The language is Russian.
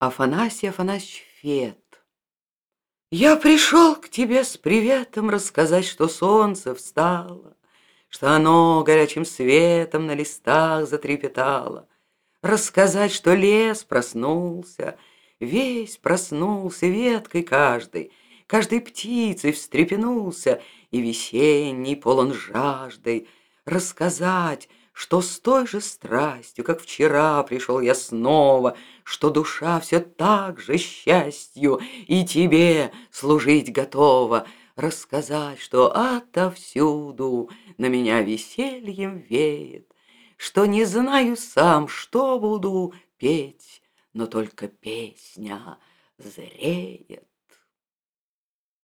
Афанасий Афанасьевич Фет. Я пришел к тебе с приветом рассказать, что солнце встало, Что оно горячим светом на листах затрепетало, Рассказать, что лес проснулся, весь проснулся веткой каждой, Каждой птицей встрепенулся, и весенний полон жаждой, Рассказать, что с той же страстью, как вчера пришел я снова, что душа все так же счастью и тебе служить готова, рассказать, что отовсюду на меня весельем веет, что не знаю сам, что буду петь, но только песня зреет.